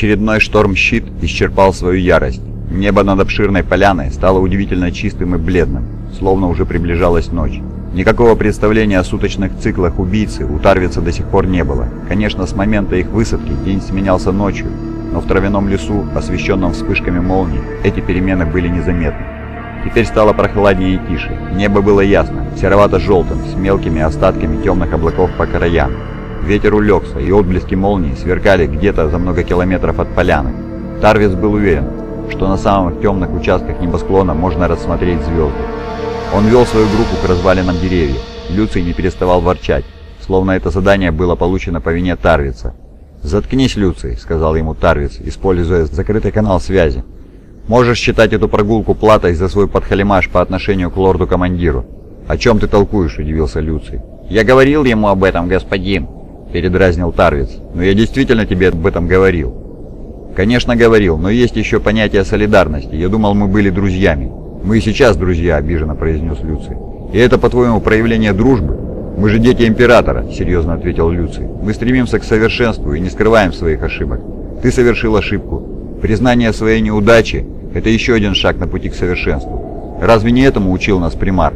Очередной шторм-щит исчерпал свою ярость. Небо над обширной поляной стало удивительно чистым и бледным, словно уже приближалась ночь. Никакого представления о суточных циклах убийцы у Тарвица до сих пор не было. Конечно, с момента их высадки день сменялся ночью, но в травяном лесу, освещенном вспышками молний, эти перемены были незаметны. Теперь стало прохладнее и тише. Небо было ясно, серовато-желтым, с мелкими остатками темных облаков по краям. Ветер улегся, и отблески молний сверкали где-то за много километров от поляны. Тарвиц был уверен, что на самых темных участках небосклона можно рассмотреть звезды. Он вел свою группу к развалинам деревьев. Люций не переставал ворчать, словно это задание было получено по вине Тарвица. «Заткнись, Люций», — сказал ему Тарвиц, используя закрытый канал связи. «Можешь считать эту прогулку платой за свой подхалимаш по отношению к лорду-командиру». «О чем ты толкуешь?» — удивился Люций. «Я говорил ему об этом, господин», — передразнил Тарвиц. «Но я действительно тебе об этом говорил». «Конечно, говорил, но есть еще понятие солидарности. Я думал, мы были друзьями». «Мы и сейчас друзья», — обиженно произнес Люций. «И это, по-твоему, проявление дружбы?» «Мы же дети Императора», — серьезно ответил Люций. «Мы стремимся к совершенству и не скрываем своих ошибок. Ты совершил ошибку. Признание своей неудачи — это еще один шаг на пути к совершенству. Разве не этому учил нас примар?»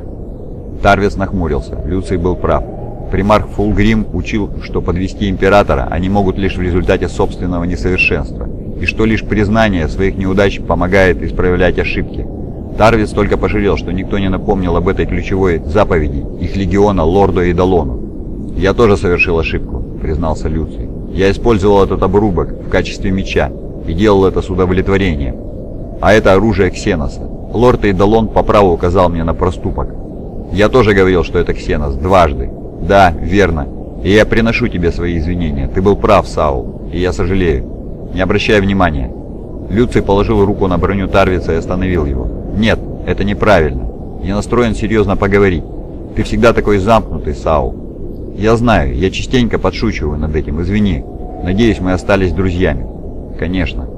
Тарвец нахмурился. Люций был прав. Примарх Фулгрим учил, что подвести Императора они могут лишь в результате собственного несовершенства, и что лишь признание своих неудач помогает исправлять ошибки. Тарвиц только пожалел, что никто не напомнил об этой ключевой заповеди их легиона лорду Эйдалону. «Я тоже совершил ошибку», — признался Люций. «Я использовал этот обрубок в качестве меча и делал это с удовлетворением. А это оружие Ксеноса. Лорд Эйдалон по праву указал мне на проступок. Я тоже говорил, что это Ксенос, дважды. Да, верно. И я приношу тебе свои извинения. Ты был прав, Саул, и я сожалею. Не обращай внимания». Люций положил руку на броню Тарвица и остановил его. «Нет, это неправильно. Я настроен серьезно поговорить. Ты всегда такой замкнутый, Сау. Я знаю, я частенько подшучиваю над этим, извини. Надеюсь, мы остались друзьями». «Конечно».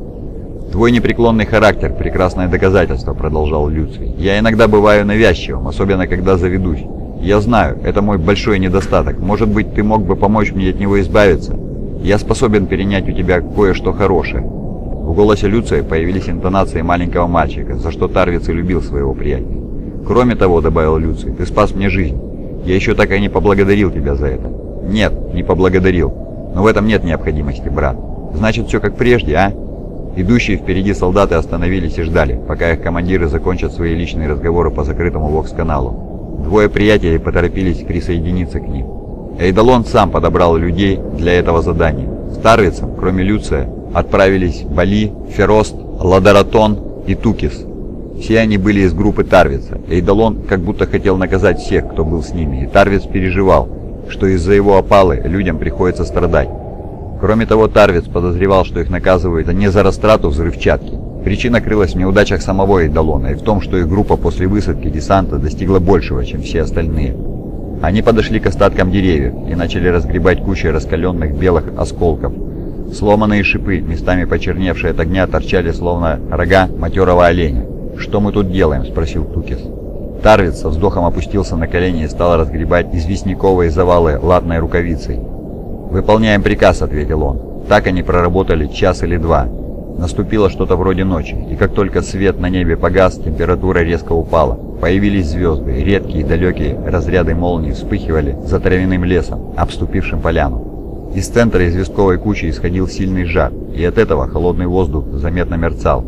«Твой непреклонный характер – прекрасное доказательство», – продолжал Люций. «Я иногда бываю навязчивым, особенно когда заведусь. Я знаю, это мой большой недостаток. Может быть, ты мог бы помочь мне от него избавиться? Я способен перенять у тебя кое-что хорошее». В голосе Люция появились интонации маленького мальчика, за что Тарвиц и любил своего приятеля. «Кроме того», — добавил Люций, — «ты спас мне жизнь. Я еще так и не поблагодарил тебя за это». «Нет, не поблагодарил. Но в этом нет необходимости, брат. Значит, все как прежде, а?» Идущие впереди солдаты остановились и ждали, пока их командиры закончат свои личные разговоры по закрытому вокс-каналу. Двое приятелей поторопились присоединиться к ним. Эйдалон сам подобрал людей для этого задания. С Тарвицем, кроме Люция, отправились Бали, Ферост, Ладаратон и Тукис. Все они были из группы Тарвица. Эйдалон как будто хотел наказать всех, кто был с ними, и Тарвиц переживал, что из-за его опалы людям приходится страдать. Кроме того, Тарвиц подозревал, что их наказывают не за растрату взрывчатки. Причина крылась в неудачах самого Эйдалона и в том, что их группа после высадки десанта достигла большего, чем все остальные. Они подошли к остаткам деревьев и начали разгребать кучи раскаленных белых осколков, Сломанные шипы, местами почерневшие от огня, торчали словно рога матерого оленя. «Что мы тут делаем?» – спросил Тукис. Тарвиц со вздохом опустился на колени и стал разгребать известняковые завалы латной рукавицей. «Выполняем приказ», — ответил он. Так они проработали час или два. Наступило что-то вроде ночи, и как только свет на небе погас, температура резко упала. Появились звезды, редкие и далекие разряды молний вспыхивали за травяным лесом, обступившим поляну. Из центра известковой кучи исходил сильный жар, и от этого холодный воздух заметно мерцал.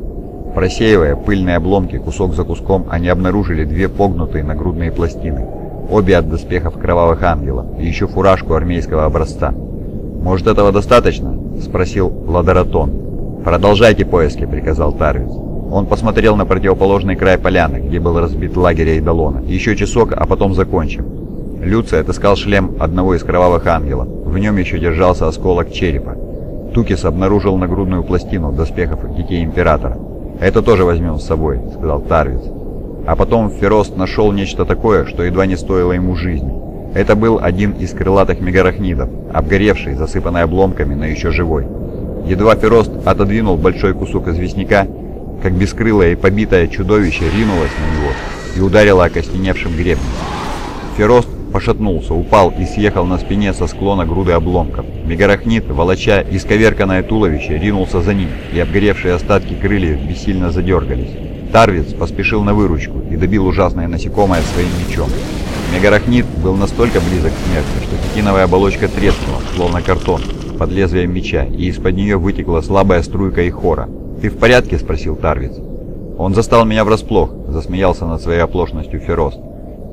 Просеивая пыльные обломки кусок за куском, они обнаружили две погнутые нагрудные пластины, обе от доспехов кровавых ангелов, и еще фуражку армейского образца. «Может, этого достаточно?» – спросил Ладаратон. «Продолжайте поиски», – приказал Тарвиц. Он посмотрел на противоположный край поляны, где был разбит лагерь Эйдалона. Еще часок, а потом закончим. Люций отыскал шлем одного из кровавых ангелов. В нем еще держался осколок черепа. Тукис обнаружил нагрудную пластину доспехов детей Императора. «Это тоже возьмем с собой», — сказал Тарвиц. А потом Ферост нашел нечто такое, что едва не стоило ему жизни. Это был один из крылатых мегарахнидов, обгоревший, засыпанный обломками, но еще живой. Едва Ферост отодвинул большой кусок известняка, как бескрылое и побитое чудовище ринулось на него и ударило окостеневшим гребнем. Ферост пошатнулся, упал и съехал на спине со склона груды обломков. Мегарахнит, волоча исковерканное туловище, ринулся за ним, и обгоревшие остатки крыльев бессильно задергались. Тарвиц поспешил на выручку и добил ужасное насекомое своим мечом. Мегарахнит был настолько близок к смерти, что хитиновая оболочка треснула, словно картон, под лезвием меча, и из-под нее вытекла слабая струйка и хора. «Ты в порядке?» – спросил Тарвиц. «Он застал меня врасплох», – засмеялся над своей оплошностью Ферост.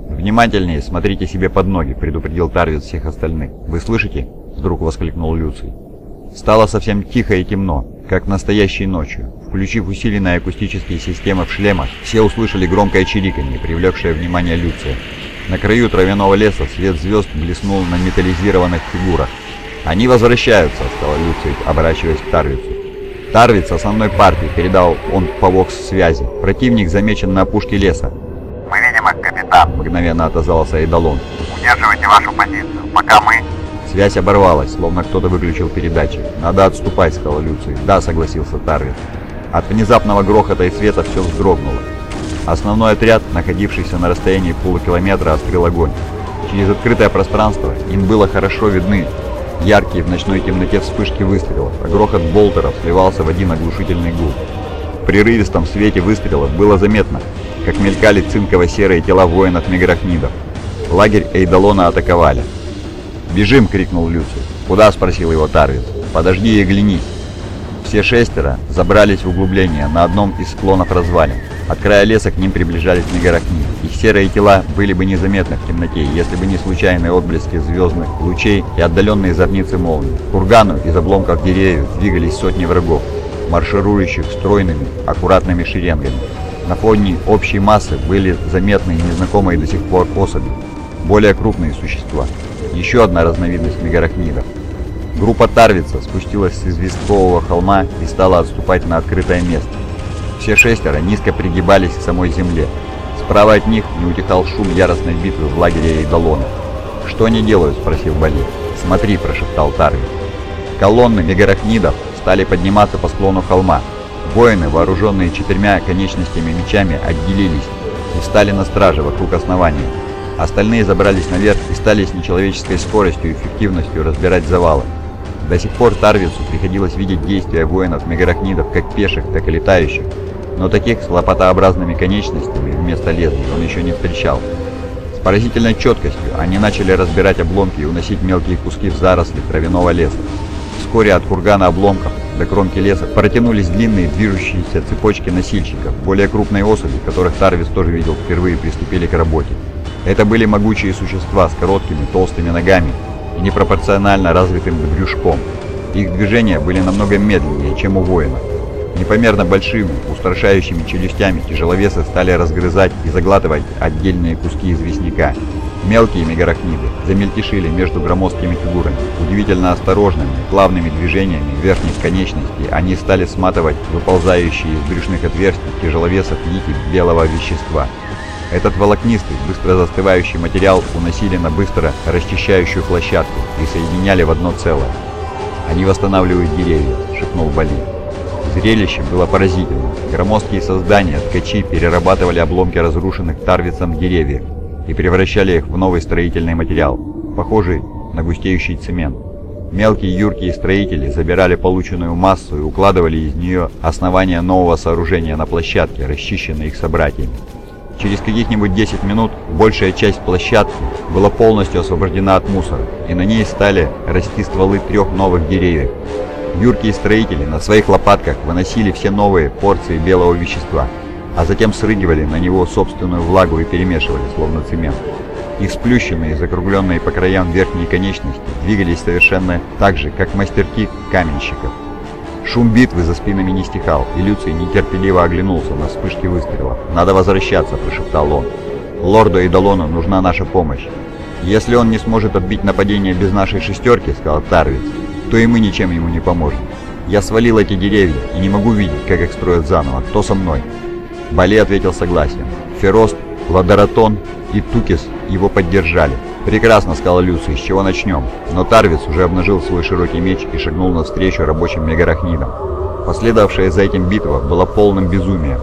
«Внимательнее, смотрите себе под ноги», — предупредил Тарвиц всех остальных. «Вы слышите?» — вдруг воскликнул Люций. Стало совсем тихо и темно, как настоящей ночью. Включив усиленные акустические системы в шлемах, все услышали громкое чириканье, привлекшее внимание Люция. На краю травяного леса свет звезд блеснул на металлизированных фигурах. «Они возвращаются», — сказал Люций, оборачиваясь к Тарвицу. «Тарвиц основной партии», — передал он по вокс-связи. «Противник замечен на опушке леса. «Мы видим их, капитан!» — мгновенно отозвался Эйдалон. «Удерживайте вашу позицию, пока мы...» Связь оборвалась, словно кто-то выключил передатчик. «Надо отступать», — сказал Люций. «Да», — согласился Тарвин. От внезапного грохота и света все вздрогнуло. Основной отряд, находившийся на расстоянии полукилометра, открыл огонь. Через открытое пространство им было хорошо видны яркие в ночной темноте вспышки выстрелов, а грохот болтеров сливался в один оглушительный гул. В прерывистом свете выстрелов было заметно, как мелькали цинково-серые тела воинов-мегарахнидов. Лагерь Эйдалона атаковали. «Бежим!» — крикнул Люций. «Куда?» — спросил его Тарвиц. «Подожди и глянись!» Все шестеро забрались в углубление на одном из склонов развалин. От края леса к ним приближались мегарахниды. Их серые тела были бы незаметны в темноте, если бы не случайные отблески звездных лучей и отдаленные зорницы молний. К кургану из обломков деревьев двигались сотни врагов, марширующих стройными, аккуратными шеренгами. На фоне общей массы были заметны незнакомые до сих пор особи, более крупные существа. Еще одна разновидность мегарахнидов. Группа Тарвица спустилась с известкового холма и стала отступать на открытое место. Все шестеро низко пригибались к самой земле. Справа от них не утихал шум яростной битвы в лагере Эйдалона. «Что они делают?» – спросил Бали. «Смотри», – прошептал Тарвиц. Колонны мегарахнидов стали подниматься по склону холма. Воины, вооруженные четырьмя конечностями мечами, отделились и встали на страже вокруг основания. Остальные забрались наверх и стали с нечеловеческой скоростью и эффективностью разбирать завалы. До сих пор Тарвицу приходилось видеть действия воинов-мегарахнидов как пеших, так и летающих, но таких с лопатообразными конечностями вместо лезвий он еще не встречал. С поразительной четкостью они начали разбирать обломки и уносить мелкие куски в заросли травяного леса. Вскоре от кургана обломков до кромки леса протянулись длинные движущиеся цепочки носильщиков, более крупные особи, которых Тарвис тоже видел впервые, приступили к работе. Это были могучие существа с короткими толстыми ногами и непропорционально развитым брюшком. Их движения были намного медленнее, чем у воинов. Непомерно большими, устрашающими челюстями тяжеловесы стали разгрызать и заглатывать отдельные куски известняка. Мелкие мегарахниды замельтешили между громоздкими фигурами. Удивительно осторожными, плавными движениями верхних конечностей они стали сматывать выползающие из брюшных отверстий тяжеловесов нити белого вещества. Этот волокнистый, быстро застывающий материал уносили на быстро расчищающую площадку и соединяли в одно целое. «Они восстанавливают деревья», — шепнул Бали. Зрелище было поразительным. Громоздкие создания, ткачи перерабатывали обломки разрушенных тарвицем деревьев и превращали их в новый строительный материал, похожий на густеющий цемент. Мелкие юркие строители забирали полученную массу и укладывали из нее основание нового сооружения на площадке, расчищенной их собратьями. Через каких-нибудь 10 минут большая часть площадки была полностью освобождена от мусора, и на ней стали расти стволы трех новых деревьев. Юркие строители на своих лопатках выносили все новые порции белого вещества, а затем срыгивали на него собственную влагу и перемешивали, словно цемент. Их сплющенные и закругленные по краям верхние конечности двигались совершенно так же, как мастерки каменщиков. Шум битвы за спинами не стихал, и Люций нетерпеливо оглянулся на вспышки выстрелов. «Надо возвращаться», – прошептал он. «Лорду Эйдалону нужна наша помощь. Если он не сможет отбить нападение без нашей шестерки», – сказал Тарвиц, – «то и мы ничем ему не поможем. Я свалил эти деревья и не могу видеть, как их строят заново. Кто со мной?» Бали ответил согласием. Ферост, Ладаратон и Тукис его поддержали. «Прекрасно», — сказал Люций, — «с чего начнем?» Но Тарвиц уже обнажил свой широкий меч и шагнул навстречу рабочим мегарахнидам. Последовавшая за этим битва была полным безумием.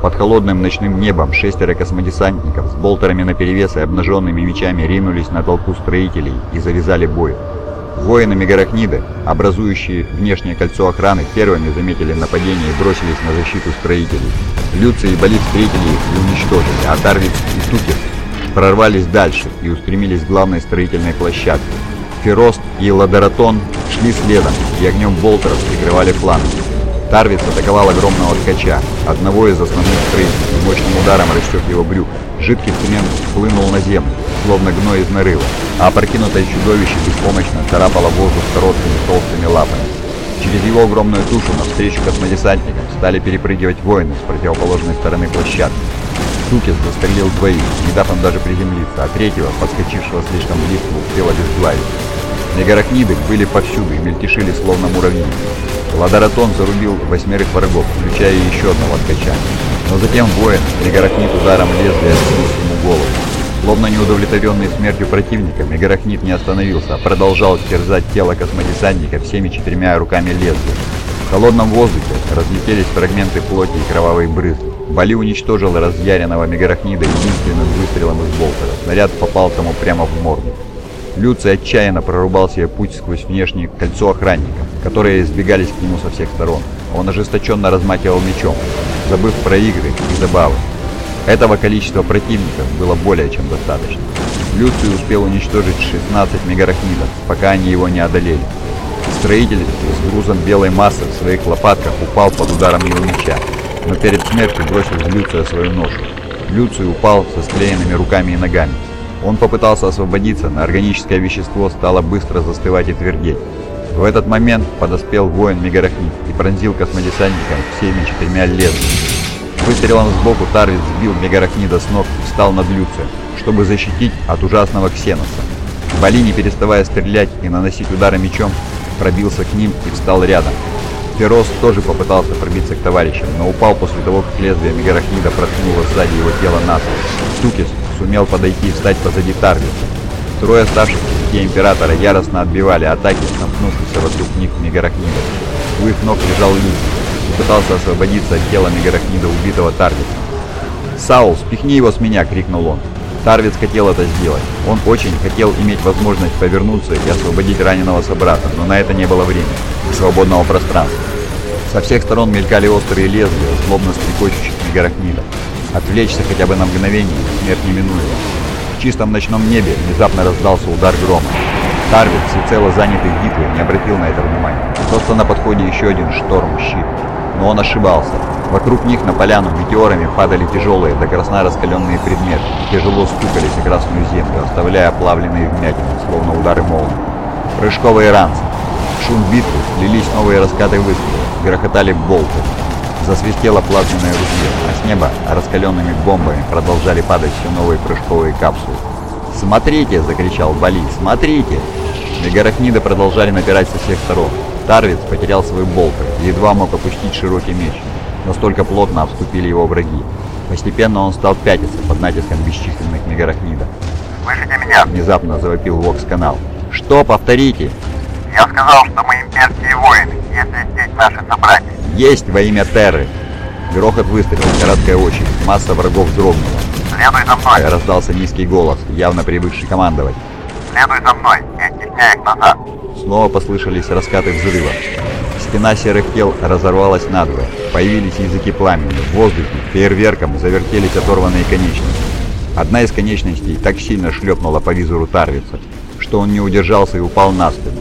Под холодным ночным небом шестеро космодесантников с болтерами наперевес и обнаженными мечами ринулись на толпу строителей и завязали бой. Воины Мегарахнида, образующие внешнее кольцо охраны, первыми заметили нападение и бросились на защиту строителей. Люций и Болит встретили их и уничтожили, а Тарвиц и Тукер прорвались дальше и устремились к главной строительной площадке. Ферост и Ладаратон шли следом и огнем болтеров прикрывали фланг. Тарвиц атаковал огромного ткача, одного из основных строителей, мощным ударом рассек его брюк. Жидкий цемент хлынул на землю, словно гной из нарыва, а опрокинутое чудовище беспомощно царапало воздух короткими толстыми лапами. Через его огромную тушу навстречу космодесантникам стали перепрыгивать воины с противоположной стороны площадки. Тукис застрелил двоих, не дав им даже приземлиться, а третьего, подскочившего слишком близко, успел обезглавить. Мегарахниды были повсюду и мельтешили словно муравьи. Ладаратон зарубил восьмерых врагов, включая еще одного ткача. Но затем воин, Мегарахнит ударом лезвия отсунул ему голову. Словно неудовлетворенный смертью противника, Мегарахнит не остановился, а продолжал терзать тело космодесантника всеми четырьмя руками лезвия. В холодном воздухе разлетелись фрагменты плоти и кровавые брызги. Бали уничтожил разъяренного Мегарахнида единственным выстрелом из болтера. Снаряд попал тому прямо в морду. Люций отчаянно прорубал себе путь сквозь внешнее кольцо охранников, которые избегались к нему со всех сторон. Он ожесточенно размахивал мечом, забыв про игры и забавы. Этого количества противников было более чем достаточно. Люций успел уничтожить 16 мегарахнидов, пока они его не одолели. Строитель с грузом белой массы в своих лопатках упал под ударом его меча, но перед смертью бросил в Люция свою ношу. Люций упал со склеенными руками и ногами. Он попытался освободиться, но органическое вещество стало быстро застывать и твердеть. В этот момент подоспел воин Мегарахнит и пронзил космодесантника всеми четырьмя лезвиями. Выстрелом сбоку Тарвиц сбил Мегарахнида с ног и встал над Люцием, чтобы защитить от ужасного Ксеноса. Бали, не переставая стрелять и наносить удары мечом, пробился к ним и встал рядом. Ферос тоже попытался пробиться к товарищам, но упал после того, как лезвие Мегарахнида проткнуло сзади его тело насмерть. Тукис сумел подойти и встать позади Тарвица. Трое оставшихся детей Императора яростно отбивали атаки, сомкнувшихся вокруг них Мегарахнида. У их ног лежал Люций и пытался освободиться от тела Мегарахнида убитого Тарвица. «Саул, спихни его с меня!» — крикнул он. Тарвиц хотел это сделать. Он очень хотел иметь возможность повернуться и освободить раненого собрата, но на это не было времени и свободного пространства. Со всех сторон мелькали острые лезвия, злобно стрекочущих мегарахнидов. Отвлечься хотя бы на мгновение, смерть неминуема. В чистом ночном небе внезапно раздался удар грома. Тарвиц, всецело занятый битвой, не обратил на это внимания. Просто на подходе еще один шторм-щит. Но он ошибался. Вокруг них на поляну метеорами падали тяжелые, до красна раскаленные предметы и тяжело стукались о красную землю, оставляя оплавленные вмятины, словно удары молнии. Прыжковые ранцы. В шум битвы лились новые раскаты выстрелов, грохотали болты. Засвистело плазменное ружье, а с неба раскаленными бомбами продолжали падать все новые прыжковые капсулы. «Смотрите!» — закричал Бали. «Смотрите!» Мегарахниды продолжали напирать со всех сторон. Тарвиц потерял свой болтер едва мог опустить широкий меч. Настолько плотно обступили его враги. Постепенно он стал пятиться под натиском бесчисленных мегарахнидов. Слышите меня? Внезапно завопил Вокс-канал. «Что? Повторите!» Я сказал, что мы имперские воины, если здесь наши собратья. «Есть во имя Терры!» Грохот выстрелил, короткая очередь. Масса врагов дрогнула. Следуй за мной, Раздался низкий голос, явно привыкший командовать. следуй за мной, не оттесняй их назад. Снова послышались раскаты взрыва. Стена серых тел разорвалась надвое. Появились языки пламени. В воздухе фейерверком завертелись оторванные конечности. Одна из конечностей так сильно шлепнула по визору Тарвица, что он не удержался и упал на спину.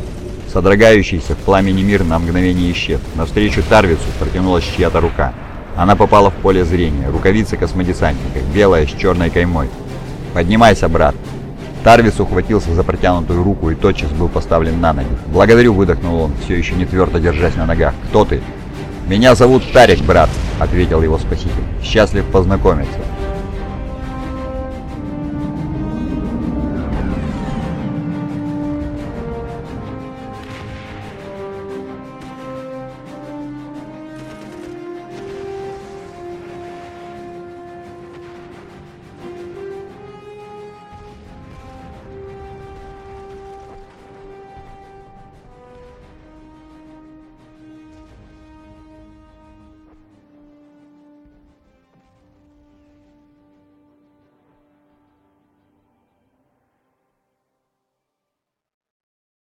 Содрогающийся в пламени мир на мгновение исчез. Навстречу Тарвицу протянулась чья-то рука. Она попала в поле зрения. Рукавица космодесантника, белая с черной каймой. «Поднимайся, брат!» Тарвис ухватился за протянутую руку и тотчас был поставлен на ноги. «Благодарю», — выдохнул он, все еще не твердо держась на ногах. «Кто ты?» «Меня зовут Тарик, брат», — ответил его спаситель. «Счастлив познакомиться.